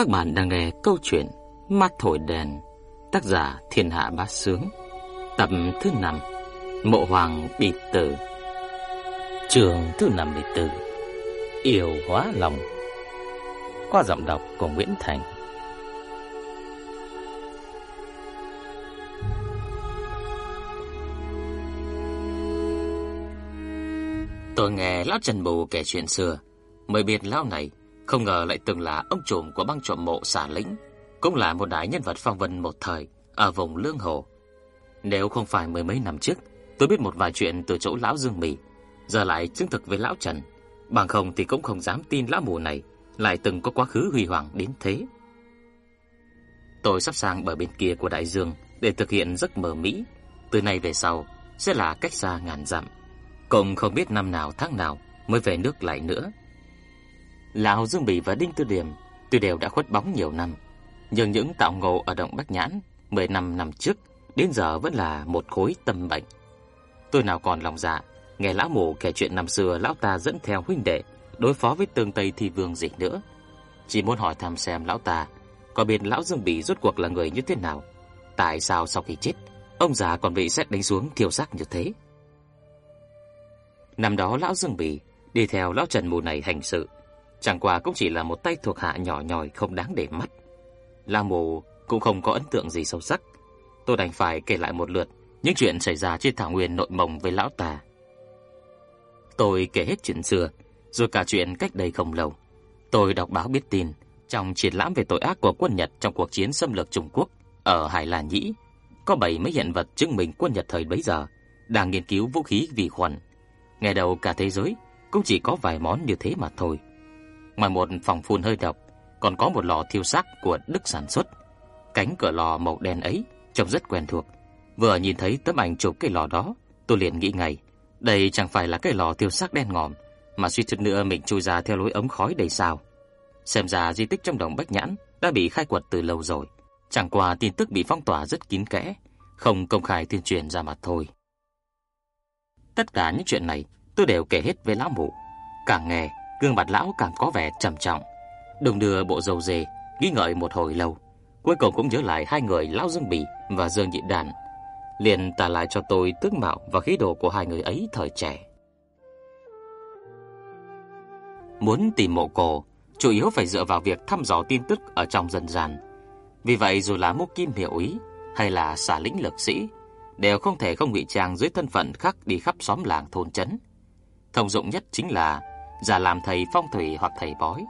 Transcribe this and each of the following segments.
Các bạn đang nghe câu chuyện Mắt thổi đèn, tác giả Thiên Hạ Bá Sướng, tập thứ 5, Mộ Hoàng bị tử. Trường thứ 54, Yêu hóa lòng. Qua giọng đọc của Nguyễn Thành. Tôi nghe lão Trần bồ kể chuyện xưa, mới biết lão này không ngờ lại từng là ông trùm của băng trộm mộ xả lĩnh, cũng là một đại nhân vật phong vân một thời ở vùng Lương Hồ. Nếu không phải mười mấy năm trước, tôi biết một vài chuyện từ chỗ lão Dương Mì, giờ lại chứng thực với lão Trần, bằng không thì cũng không dám tin lão mù này lại từng có quá khứ huy hoàng đến thế. Tôi sắp sang bờ bên kia của đại dương để thực hiện giấc mơ Mỹ, từ nay về sau sẽ là cách xa ngàn dặm, cũng không biết năm nào tháng nào mới về nước lại nữa. Lão Dương Bỉ và Đinh Tư Điểm tuy đều đã khuất bóng nhiều năm, nhưng những tạo ngộ ở động bắc Nhãn 15 năm năm trước đến giờ vẫn là một khối tâm bệnh. Tôi nào còn lòng dạ, nghe lão mù kể chuyện năm xưa lão ta dẫn theo huynh đệ đối phó với tương Tây Thi Vương gì nữa. Chỉ muốn hỏi thăm xem lão ta có biết lão Dương Bỉ rốt cuộc là người như thế nào, tại sao sau khi chết, ông già còn bị xét đánh xuống thiêu xác như thế. Năm đó lão Dương Bỉ đi theo lão Trần mù này hành sự, Chẳng qua cũng chỉ là một tay thuộc hạ nhỏ nhòi không đáng để mắt. La Mộ cũng không có ấn tượng gì sâu sắc. Tôi đành phải kể lại một lượt những chuyện xảy ra trên thảo nguyên nội mông với lão ta. Tôi kể hết chuyện xưa, rồi cả chuyện cách đây không lâu. Tôi đọc báo biết tin, trong triển lãm về tội ác của quân Nhật trong cuộc chiến xâm lược Trung Quốc ở Hải Lan Nhĩ, có bảy mấy hiện vật chứng minh quân Nhật thời bấy giờ đang nghiên cứu vũ khí vi khuẩn. Ngày đầu cả thế giới cũng chỉ có vài món như thế mà thôi. Ngoài một phòng phun hơi độc, còn có một lò thiêu xác của Đức sản xuất. Cánh cửa lò màu đen ấy trông rất quen thuộc. Vừa nhìn thấy tấm ảnh chụp cái lò đó, tôi liền nghĩ ngay, đây chẳng phải là cái lò thiêu xác đen ngòm, mà suy chút nữa mình chui ra theo lối ống khói đầy sao. Xem ra di tích trong đồng Bách Nhãn đã bị khai quật từ lâu rồi, chẳng qua tin tức bị phong tỏa rất kín kẽ, không công khai tuyên truyền ra mà thôi. Tất cả những chuyện này tôi đều kể hết với lão mụ, càng nghe gương mặt lão càng có vẻ trầm trọng. Đồng đưa bộ dầu dề, nghĩ ngợi một hồi lâu, cuối cùng cũng nhớ lại hai người lão Dương Bỉ và Dương Nhị Đàn, liền tả lại cho tôi tướng mạo và khí độ của hai người ấy thời trẻ. Muốn tìm mộ cổ, chủ yếu phải dựa vào việc thăm dò tin tức ở trong dân gian. Vì vậy dù là mục kim hiệu ý hay là xả lĩnh lực sĩ, đều không thể không ngụy trang dưới thân phận khác đi khắp xóm làng thôn trấn. Thông dụng nhất chính là giả làm thầy phong thủy hoặc thầy bói.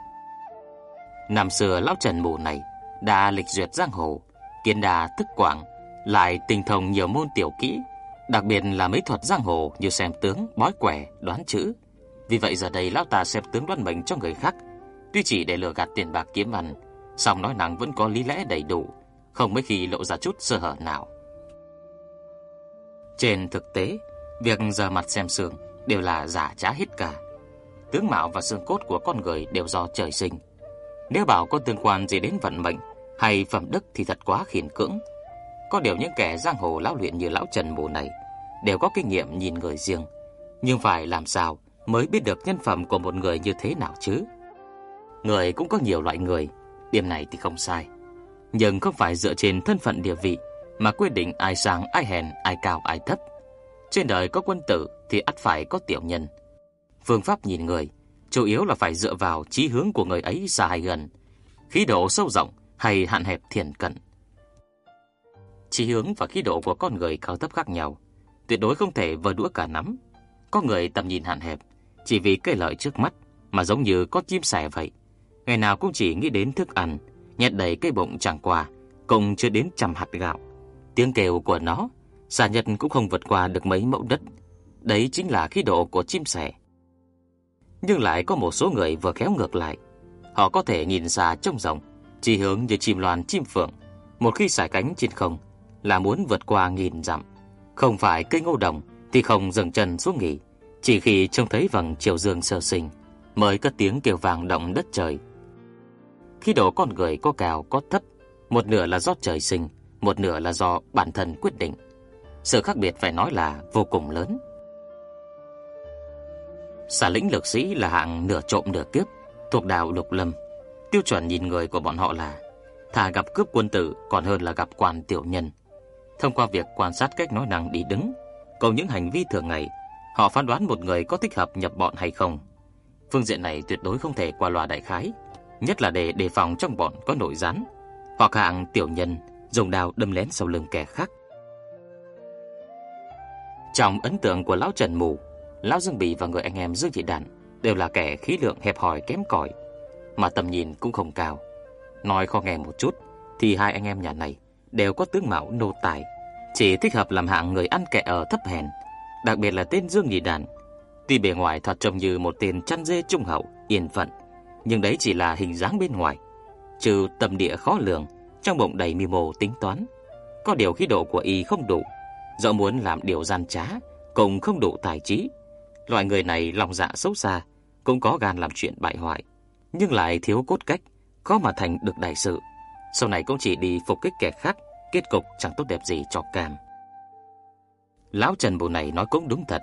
Năm xưa lão Trần mù này đã lịch duyệt giang hồ, kiến đà thức quảng, lại tinh thông nhiều môn tiểu kỹ, đặc biệt là mấy thuật giang hồ như xem tướng, bói quẻ, đoán chữ. Vì vậy giờ đây lão ta xem tướng đoán mệnh cho người khác, tuy chỉ để lừa gạt tiền bạc kiếm ăn, song nói năng vẫn có lý lẽ đầy đủ, không mấy khi lộ ra chút sơ hở nào. Trên thực tế, việc giờ mặt xem sương đều là giả trá hết cả tướng mạo và xương cốt của con người đều do trời sinh. Nếu bảo có tương quan gì đến vận mệnh hay phẩm đức thì thật quá khiển cưỡng. Có điều những kẻ giang hồ lão luyện như lão Trần Mù này đều có kinh nghiệm nhìn người riêng, nhưng phải làm sao mới biết được nhân phẩm của một người như thế nào chứ? Người cũng có nhiều loại người, điểm này thì không sai. Nhưng không phải dựa trên thân phận địa vị mà quyết định ai sang ai hèn, ai cao ai thấp. Trên đời có quân tử thì ắt phải có tiểu nhân, Phương pháp nhìn người chủ yếu là phải dựa vào chí hướng của người ấy xa hay gần, khí độ sâu rộng hay hạn hẹp thiền cận. Chí hướng và khí độ của con người cao thấp khác nhau, tuyệt đối không thể vơ đũa cả nắm. Có người tầm nhìn hạn hẹp, chỉ vì cái lợi trước mắt mà giống như có chim sẻ vậy, ngày nào cũng chỉ nghĩ đến thức ăn, nhét đầy cái bụng chẳng qua, cùng chưa đến trăm hạt gạo. Tiếng kêu của nó, xa nhật cũng không vượt qua được mấy mẫu đất. Đấy chính là khí độ của chim sẻ. Nhưng lại có một số người vừa khéo ngược lại. Họ có thể nhìn xa trông rộng, chỉ hướng như chim loan chim phượng. Một khi xài cánh trên không là muốn vượt qua nghìn dặm. Không phải cây ngô đồng thì không dừng chân xuống nghỉ. Chỉ khi trông thấy vầng chiều dương sơ sinh mới cất tiếng kêu vàng động đất trời. Khi độ con người có cao có thấp, một nửa là do trời sinh, một nửa là do bản thân quyết định. Sự khác biệt phải nói là vô cùng lớn. Xà lĩnh lực sĩ là hạng nửa trộm nửa kiếp, thuộc đạo lục lâm. Tiêu chuẩn nhìn người của bọn họ là thà gặp cướp quân tử còn hơn là gặp quan tiểu nhân. Thông qua việc quan sát cách nói năng đi đứng, cùng những hành vi thường ngày, họ phán đoán một người có thích hợp nhập bọn hay không. Phương diện này tuyệt đối không thể qua loa đại khái, nhất là để đề phòng trong bọn có nội gián, hoặc hạng tiểu nhân dùng đao đâm lén sau lưng kẻ khác. Trong ấn tượng của lão Trần Mù, lão Dương Bỉ và người anh em Dương Thị Đản đều là kẻ khí lượng hẹp hòi kém cỏi, mà tầm nhìn cũng không cao. Nói khó nghe một chút thì hai anh em nhà này đều có tướng mạo nô tài, chỉ thích hợp làm hạng người ăn kẻ ở thấp hèn, đặc biệt là tên Dương Nhị Đản. Tuy bề ngoài thật trông như một tên chăn dê trung hậu, yên phận, nhưng đấy chỉ là hình dáng bên ngoài. Trừ tầm địa khó lường, trong bụng đầy mưu mô tính toán, có điều khí độ của y không đủ, do muốn làm điều gian trá, cũng không đủ tài trí. Loại người này lòng dạ xấu xa, cũng có gan làm chuyện bại hoại, nhưng lại thiếu cốt cách, khó mà thành được đại sự. Sau này cũng chỉ đi phục kích kẻ khác, kết cục chẳng tốt đẹp gì cho cam. Lão Trần bộ này nói cũng đúng thật.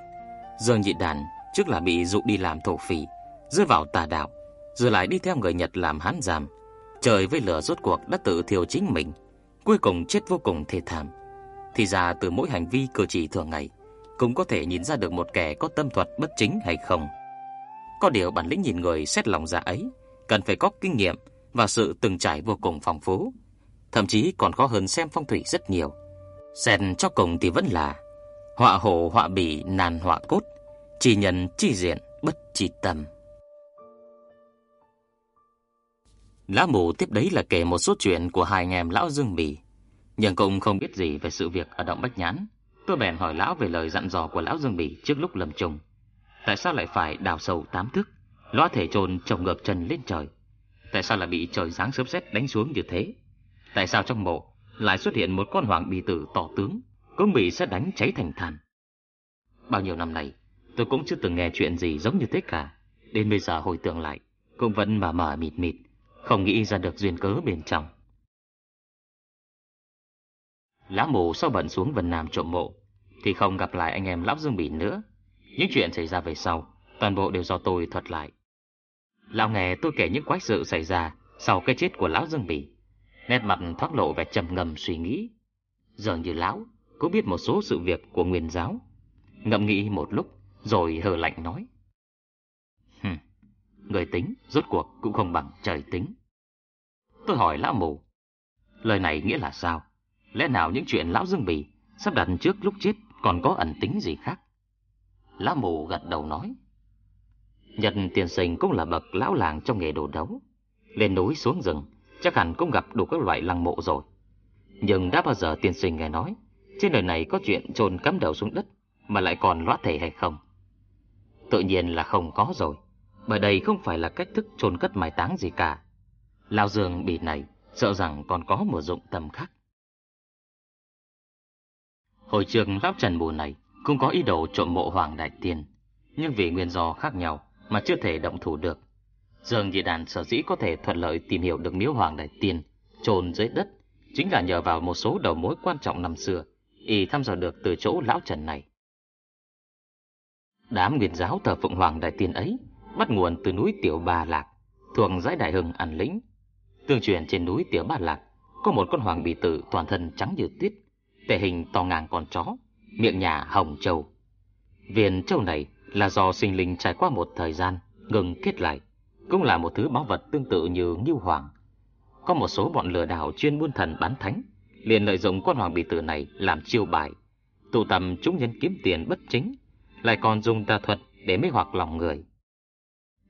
Dương Nhị Đàn trước là bị dụ đi làm thổ phỉ, rơi vào tà đạo, rồi lại đi theo người Nhật làm hán giam. Trời với lửa rốt cuộc đã tự thiêu chính mình, cuối cùng chết vô cùng thê thảm. Thì ra từ mỗi hành vi cử chỉ thường ngày, cũng có thể nhìn ra được một kẻ có tâm thuật bất chính hay không. Có điều bản lĩnh nhìn người xét lòng dạ ấy, cần phải có kinh nghiệm và sự từng trải vô cùng phong phú, thậm chí còn khó hơn xem phong thủy rất nhiều. Xem cho cùng thì vẫn là họa hổ họa bỉ nàn họa cốt, chỉ nhân chi diện bất chi tâm. Lá mù tiếp đấy là kể một số chuyện của hai anh em lão Dương Bỉ, nhưng cũng không biết gì về sự việc ở động Bách Nhãn. Tôi bèn hỏi lão về lời dặn dò của lão Dương Bỉ trước lúc lâm trùng. Tại sao lại phải đào sâu tám thước, lõa thể trồn trồng ngược chân lên trời? Tại sao lại bị trời giáng sớm sét đánh xuống như thế? Tại sao trong mộ lại xuất hiện một con hoàng bì tử tỏ tướng, cũng bị xét đánh cháy thành than? Bao nhiêu năm nay, tôi cũng chưa từng nghe chuyện gì giống như thế cả. Đến bây giờ hồi tưởng lại, cũng vẫn mà mờ mịt mịt, không nghĩ ra được duyên cớ bên trong. Lão mù sau bận xuống Vân Nam trộm mộ, thì không gặp lại anh em Lão Dương Bỉ nữa. Những chuyện xảy ra về sau, toàn bộ đều do tôi thuật lại. Lão nghe tôi kể những quái sự xảy ra sau cái chết của Lão Dương Bỉ. Nét mặt thoát lộ vẻ trầm ngâm suy nghĩ. Giờ như Lão cũng biết một số sự việc của nguyên giáo. Ngậm nghĩ một lúc, rồi hờ lạnh nói. Hừm, người tính rốt cuộc cũng không bằng trời tính. Tôi hỏi Lão Mù, lời này nghĩa là sao? Lẽ nào những chuyện Lão Dương bì sắp đặt trước lúc chết còn có ẩn tính gì khác? Lão Mù gật đầu nói. Nhật tiền sinh cũng là bậc lão làng trong nghề đồ đấu. Lên núi xuống rừng, chắc hẳn cũng gặp đủ các loại lăng mộ rồi. Nhưng đã bao giờ tiền sinh nghe nói, trên đời này có chuyện trồn cắm đầu xuống đất mà lại còn loát thể hay không? Tự nhiên là không có rồi, bởi đây không phải là cách thức trồn cất mai táng gì cả. lão dương bị này sợ rằng còn có một dụng tâm khác. Hồi trường lão Trần Bù này cũng có ý đồ trộm mộ Hoàng Đại Tiên, nhưng vì nguyên do khác nhau mà chưa thể động thủ được. Dương Nhị Đàn sở dĩ có thể thuận lợi tìm hiểu được miếu Hoàng Đại Tiên chôn dưới đất chính là nhờ vào một số đầu mối quan trọng năm xưa y thăm dò được từ chỗ lão Trần này. Đám nguyên giáo thờ Phụng Hoàng Đại Tiên ấy bắt nguồn từ núi Tiểu Ba Lạc, thuộc dãy Đại Hưng An Lĩnh. Tương truyền trên núi Tiểu Ba Lạc có một con hoàng bì tử toàn thân trắng như tuyết, thể hình to ngang con chó, miệng nhà hồng châu. Viên châu này là do sinh linh trải qua một thời gian ngừng kết lại, cũng là một thứ báu vật tương tự như ngưu hoàng. Có một số bọn lừa đảo chuyên buôn thần bán thánh, liền lợi dụng con hoàng bị tử này làm chiêu bài, tụ tập chúng nhân kiếm tiền bất chính, lại còn dùng tà thuật để mê hoặc lòng người.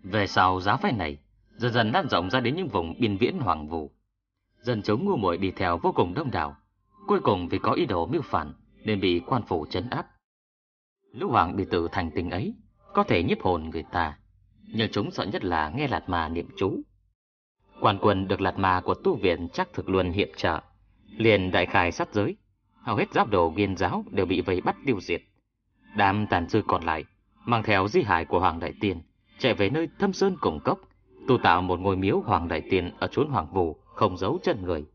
Về sau giá phái này dần dần lan rộng ra đến những vùng biên viễn hoàng vũ. Dân chúng ngu muội đi theo vô cùng đông đảo, cuối cùng vì có ý đồ mưu phản nên bị quan phủ trấn áp. Lũ hoàng bị tử thành tình ấy có thể nhiếp hồn người ta, nhưng chúng sợ nhất là nghe lạt mà niệm chú. Quan quân được lạt mà của tu viện chắc thực luôn hiệp trợ, liền đại khai sát giới, hầu hết giáp đồ viên giáo đều bị vây bắt tiêu diệt. Đám tàn dư còn lại mang theo di hải của hoàng đại tiên chạy về nơi thâm sơn cùng cốc, tu tạo một ngôi miếu hoàng đại tiên ở chốn hoàng vũ không giấu chân người.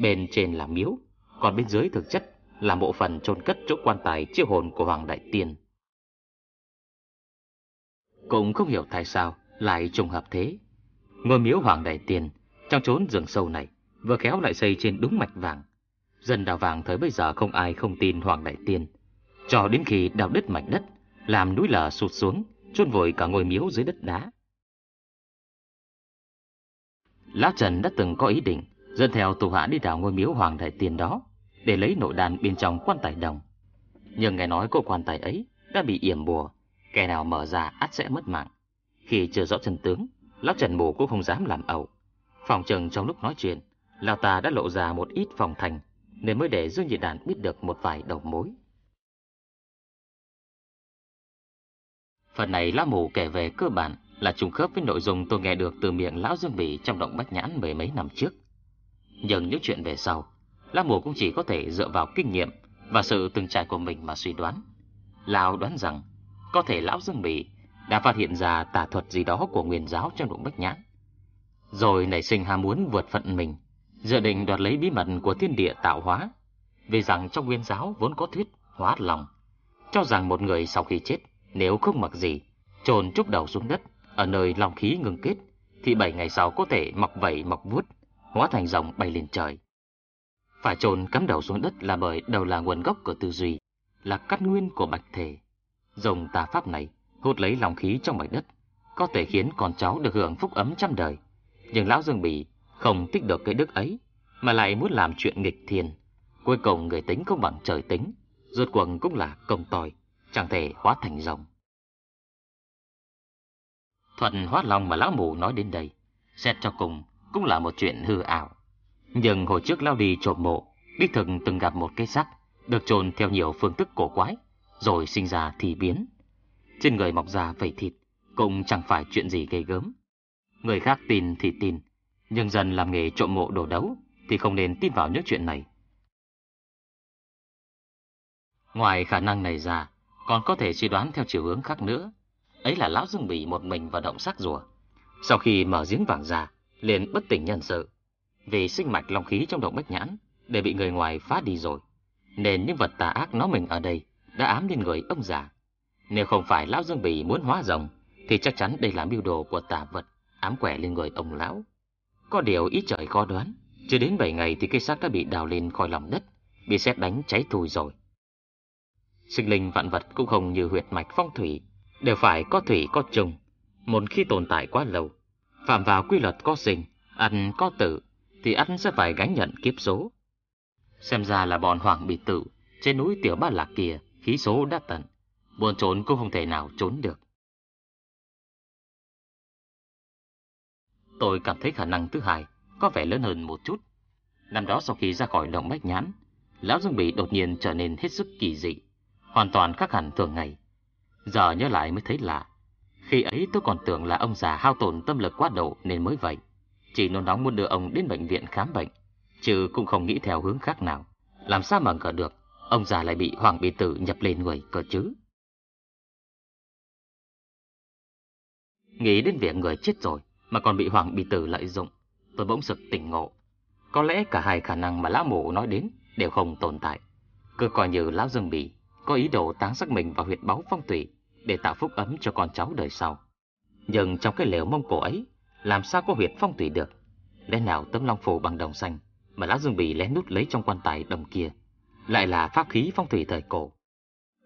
Bên trên là miếu, còn bên dưới thực chất là bộ phận chôn cất chỗ quan tài chiếc hồn của Hoàng Đại Tiên. Cũng không hiểu tại sao lại trùng hợp thế. ngôi miếu hoàng đại tiền trong chốn rừng sâu này vừa khéo lại xây trên đúng mạch vàng. Dân đào vàng thời bây giờ không ai không tin hoàng đại tiên. Cho đến khi đào đứt mảnh đất, làm núi lở sụt xuống, chôn vùi cả ngôi miếu dưới đất đá. Lão Trần đã từng có ý định dẫn theo tù hạ đi đào ngôi miếu hoàng đại tiền đó để lấy nội đàn bên trong quan tài đồng. Nhưng nghe nói cô quan tài ấy đã bị yểm bùa, kẻ nào mở ra ắt sẽ mất mạng. Khi chưa rõ chân tướng, lão Trần Mù cũng không dám làm ẩu. Phòng trừng trong lúc nói chuyện, lão ta đã lộ ra một ít phòng thành, nên mới để Dương Nhị Đàn biết được một vài đầu mối. Phần này lão mù kể về cơ bản là trùng khớp với nội dung tôi nghe được từ miệng lão Dương Bỉ trong động Bách Nhãn mười mấy năm trước. Nhưng những chuyện về sau, La mù cũng chỉ có thể dựa vào kinh nghiệm và sự từng trải của mình mà suy đoán. Lão đoán rằng có thể lão Dương Bỉ đã phát hiện ra tà thuật gì đó của nguyên giáo trong động Bách Nhãn. Rồi nảy sinh ham muốn vượt phận mình, dự định đoạt lấy bí mật của thiên địa tạo hóa. Vì rằng trong nguyên giáo vốn có thuyết hóa lòng, cho rằng một người sau khi chết, nếu không mặc gì, trồn trúc đầu xuống đất, ở nơi lòng khí ngừng kết, thì bảy ngày sau có thể mọc vẩy mọc vuốt, hóa thành rồng bay lên trời. Phải trồn cắm đầu xuống đất là bởi đầu là nguồn gốc của tư duy, là cắt nguyên của bạch thể. Dùng tà pháp này hút lấy lòng khí trong mảnh đất, có thể khiến con cháu được hưởng phúc ấm trăm đời. Nhưng lão Dương Bỉ không thích được cái đức ấy, mà lại muốn làm chuyện nghịch thiên. Cuối cùng người tính không bằng trời tính, rốt cuộc cũng là công tòi, chẳng thể hóa thành rồng. Thuận hóa lòng mà lão mù nói đến đây, xét cho cùng cũng là một chuyện hư ảo. Nhưng hồi trước lao đi trộm mộ, đích thực từng gặp một cái xác được trồn theo nhiều phương thức cổ quái, rồi sinh ra thì biến. Trên người mọc ra vảy thịt, cũng chẳng phải chuyện gì gây gớm. Người khác tin thì tin, nhưng dần làm nghề trộm mộ đồ đấu thì không nên tin vào những chuyện này. Ngoài khả năng này ra, còn có thể suy đoán theo chiều hướng khác nữa. Ấy là lão Dương Bỉ một mình vào động sắc rùa. Sau khi mở giếng vàng ra, liền bất tỉnh nhân sự. Vì sinh mạch long khí trong động bách nhãn để bị người ngoài phá đi rồi. Nên những vật tà ác nó mình ở đây đã ám lên người ông già. Nếu không phải lão Dương Bỉ muốn hóa rồng, thì chắc chắn đây là mưu đồ của tà vật ám quẻ lên người ông lão. Có điều ý trời khó đoán, chưa đến 7 ngày thì cây xác đã bị đào lên khỏi lòng đất, bị sét đánh cháy thùi rồi. Sinh linh vạn vật cũng không như huyệt mạch phong thủy, đều phải có thủy có trùng. Một khi tồn tại quá lâu, phạm vào quy luật có sinh, ăn có tử, thì ăn sẽ phải gánh nhận kiếp số. Xem ra là bọn hoàng bị tử, trên núi tiểu ba lạc kia, khí số đã tận, buồn trốn cũng không thể nào trốn được. Tôi cảm thấy khả năng thứ hai có vẻ lớn hơn một chút. Năm đó sau khi ra khỏi động bách nhãn, Lão Dương Bỉ đột nhiên trở nên hết sức kỳ dị, hoàn toàn khác hẳn thường ngày. Giờ nhớ lại mới thấy lạ. Khi ấy tôi còn tưởng là ông già hao tổn tâm lực quá độ nên mới vậy. Chỉ nôn nóng muốn đưa ông đến bệnh viện khám bệnh, chứ cũng không nghĩ theo hướng khác nào. Làm sao mà ngờ được, ông già lại bị Hoàng Bì Tử nhập lên người cơ chứ. Nghĩ đến việc người chết rồi, mà còn bị Hoàng Bì Tử lợi dụng, tôi bỗng sực tỉnh ngộ. Có lẽ cả hai khả năng mà lão mổ nói đến đều không tồn tại. Cứ coi như lão Dương bị có ý đồ táng sắc mình vào huyệt báu phong thủy để tạo phúc ấm cho con cháu đời sau. Nhưng trong cái lều mông cổ ấy, làm sao có huyệt phong thủy được? Lẽ nào tấm long phù bằng đồng xanh mà lão Dương Bì lén nút lấy trong quan tài đồng kia lại là pháp khí phong thủy thời cổ?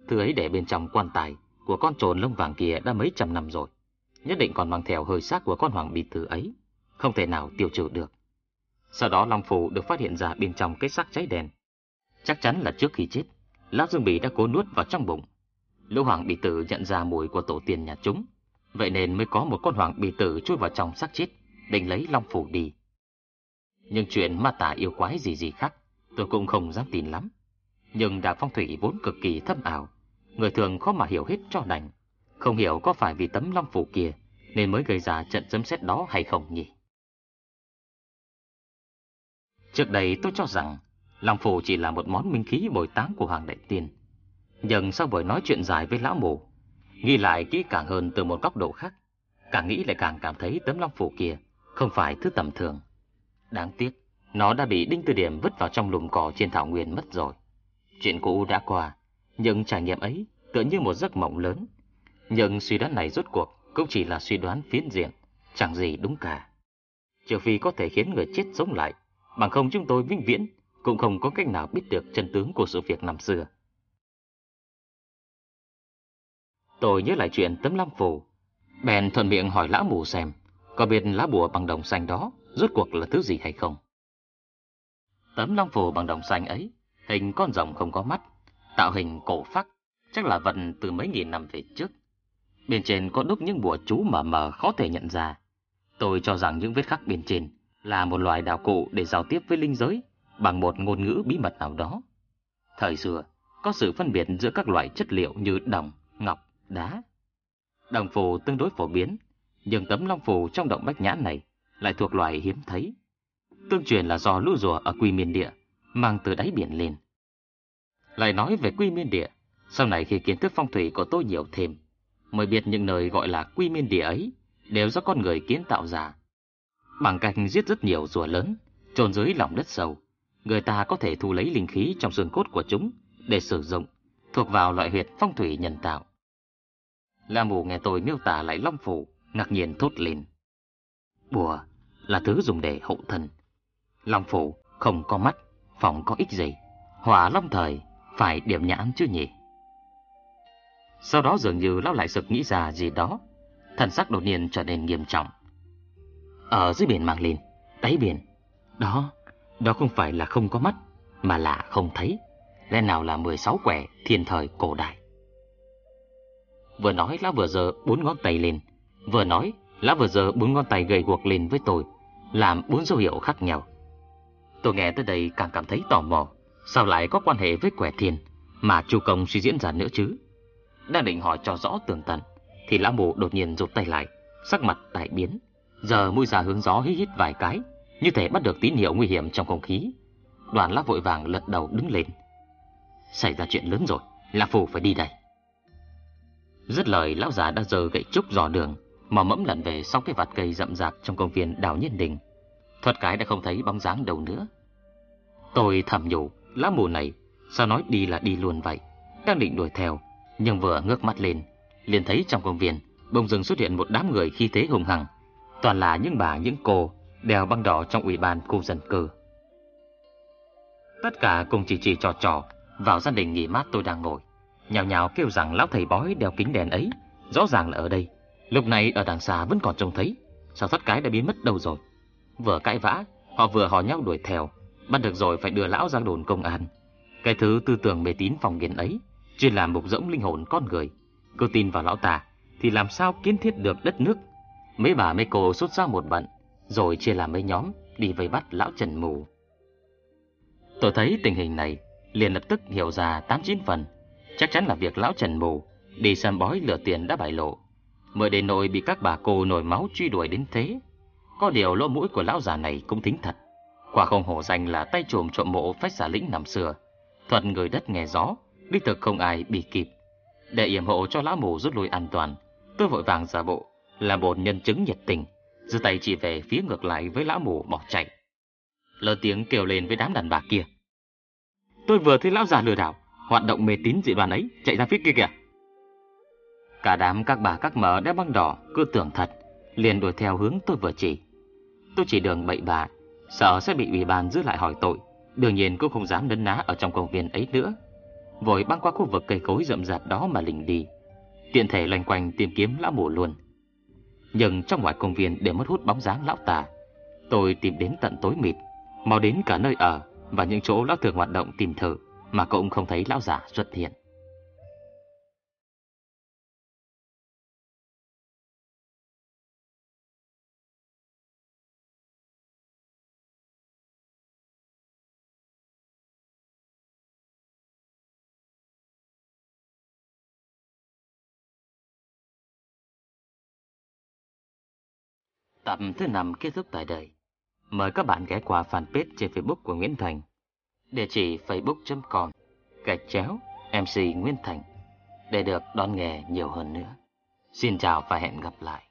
Thứ ấy để bên trong quan tài của con trồn lông vàng kia đã mấy trăm năm rồi nhất định còn mang theo hơi xác của con hoàng bì tử ấy, không thể nào tiêu trừ được. Sau đó Long Phù được phát hiện ra bên trong cái xác cháy đèn. Chắc chắn là trước khi chết, Lão Dương Bì đã cố nuốt vào trong bụng. Lũ hoàng bì tử nhận ra mùi của tổ tiên nhà chúng, vậy nên mới có một con hoàng bì tử chui vào trong xác chết, định lấy Long phủ đi. Nhưng chuyện ma tà yêu quái gì gì khác, tôi cũng không dám tin lắm. Nhưng đạo phong thủy vốn cực kỳ thâm ảo, người thường khó mà hiểu hết cho đành. Không hiểu có phải vì tấm long phủ kia nên mới gây ra trận chấm xét đó hay không nhỉ? Trước đây tôi cho rằng Long phủ chỉ là một món minh khí bồi táng của Hoàng Đại Tiên. Nhưng sau buổi nói chuyện dài với lão mù, nghĩ lại kỹ càng hơn từ một góc độ khác, càng nghĩ lại càng cảm thấy tấm long phủ kia không phải thứ tầm thường. Đáng tiếc, nó đã bị Đinh Tư Điểm vứt vào trong lùm cỏ trên thảo nguyên mất rồi. Chuyện cũ đã qua, nhưng trải nghiệm ấy tựa như một giấc mộng lớn nhưng suy đoán này rốt cuộc cũng chỉ là suy đoán phiến diện, chẳng gì đúng cả. trừ phi có thể khiến người chết sống lại, bằng không chúng tôi vĩnh viễn cũng không có cách nào biết được chân tướng của sự việc năm xưa. Tôi nhớ lại chuyện tấm lam phù, bèn thuận miệng hỏi lão mù xem có biết lá bùa bằng đồng xanh đó rốt cuộc là thứ gì hay không. Tấm long phù bằng đồng xanh ấy, hình con rồng không có mắt, tạo hình cổ phác, chắc là vật từ mấy nghìn năm về trước. Bên trên có đúc những bùa chú mờ mờ khó thể nhận ra. Tôi cho rằng những vết khắc bên trên là một loài đạo cụ để giao tiếp với linh giới bằng một ngôn ngữ bí mật nào đó. Thời xưa, có sự phân biệt giữa các loại chất liệu như đồng, đá. Đồng phù tương đối phổ biến, nhưng tấm long phù trong động bách nhãn này lại thuộc loài hiếm thấy. Tương truyền là do lũ rùa ở quy miên địa mang từ đáy biển lên. Lại nói về quy miên địa, sau này khi kiến thức phong thủy của tôi nhiều thêm, mới biết những nơi gọi là quy miên địa ấy đều do con người kiến tạo ra. Bằng cách giết rất nhiều rùa lớn, trồn dưới lòng đất sâu, người ta có thể thu lấy linh khí trong xương cốt của chúng để sử dụng, thuộc vào loại huyệt phong thủy nhân tạo. La mù nghe tôi miêu tả lại long phủ, ngạc nhiên thốt lên. Bùa là thứ dùng để hậu thân. Long phủ không có mắt, phòng có ích gì. Hỏa long thời phải điểm nhãn chứ nhỉ. Sau đó dường như lão lại sực nghĩ ra gì đó, thần sắc đột nhiên trở nên nghiêm trọng. Ở dưới biển mang Linh, đáy biển, đó, đó không phải là không có mắt, mà là không thấy. Lẽ nào là 16 quẻ thiên thời cổ đại. Vừa nói lão vừa giơ bốn ngón tay lên, vừa nói lão vừa giơ bốn ngón tay gầy guộc lên với tôi, làm bốn dấu hiệu khác nhau. Tôi nghe tới đây càng cảm thấy tò mò, sao lại có quan hệ với quẻ thiền mà chu công suy diễn ra nữa chứ? Đang định hỏi cho rõ tường tận, thì lão mù đột nhiên rụt tay lại, sắc mặt đại biến, giờ mũi ra hướng gió hít hít vài cái, như thể bắt được tín hiệu nguy hiểm trong không khí. Đoàn lão vội vàng lật đầu đứng lên. Xảy ra chuyện lớn rồi, lão phù phải đi đây. Dứt lời, lão già đã giơ gậy trúc dò đường, mà mẫm lặn về sau cái vạt cây rậm rạp trong công viên đảo Nhân Đình. Thuật cái đã không thấy bóng dáng đâu nữa. Tôi thầm nhủ, lá mù này, sao nói đi là đi luôn vậy? Đang định đuổi theo, nhưng vừa ngước mắt lên, liền thấy trong công viên bỗng dưng xuất hiện một đám người khi thế hùng hằng, toàn là những bà những cô đeo băng đỏ trong ủy ban khu dân cư. Tất cả cùng chỉ chỉ trò trò vào gia đình nghỉ mát tôi đang ngồi, nhào nhào kêu rằng lão thầy bói đeo kính đèn ấy rõ ràng là ở đây, lúc này ở đằng xa vẫn còn trông thấy, sao thoát cái đã biến mất đâu rồi? Vừa cãi vã, họ vừa hò nhau đuổi theo, bắt được rồi phải đưa lão ra đồn công an. Cái thứ tư tưởng mê tín phòng nghiền ấy, chuyên làm mục rỗng linh hồn con người. Cứ tin vào lão ta, thì làm sao kiến thiết được đất nước? Mấy bà mấy cô xuất ra một bận, rồi chia làm mấy nhóm, đi vây bắt lão Trần Mù. Tôi thấy tình hình này, liền lập tức hiểu ra tám chín phần. Chắc chắn là việc lão Trần Mù đi xem bói lừa tiền đã bại lộ. Mới đến nỗi bị các bà cô nổi máu truy đuổi đến thế. Có điều lỗ mũi của lão già này cũng thính thật. Quả không hổ danh là tay trộm trộm mộ phách giả lĩnh năm xưa. Thuật người đất nghe gió, đích thực không ai bị kịp. Để yểm hộ cho lão mù rút lui an toàn, tôi vội vàng giả bộ, là một nhân chứng nhiệt tình, giơ tay chỉ về phía ngược lại với lão mù bỏ chạy. Lớn tiếng kêu lên với đám đàn bà kia. Tôi vừa thấy lão già lừa đảo, hoạt động mê tín dị đoan ấy, chạy ra phía kia kìa. Cả đám các bà các mợ đeo băng đỏ, cứ tưởng thật, liền đuổi theo hướng tôi vừa chỉ. Tôi chỉ đường bậy bạ, sợ sẽ bị ủy ban giữ lại hỏi tội, đương nhiên cũng không dám nấn ná ở trong công viên ấy nữa. Vội băng qua khu vực cây cối rậm rạp đó mà lình đi, tiện thể loanh quanh tìm kiếm lão mù luôn. Nhưng trong ngoài công viên để mất hút bóng dáng lão tà, tôi tìm đến tận tối mịt, mau đến cả nơi ở và những chỗ lão thường hoạt động tìm thử mà cũng không thấy lão giả xuất hiện. Tập thứ 5 kết thúc tại đây. Mời các bạn ghé qua fanpage trên Facebook của Nguyễn Thành. Địa chỉ facebook.com gạch chéo MC Nguyễn Thành, để được đón nghe nhiều hơn nữa. Xin chào và hẹn gặp lại.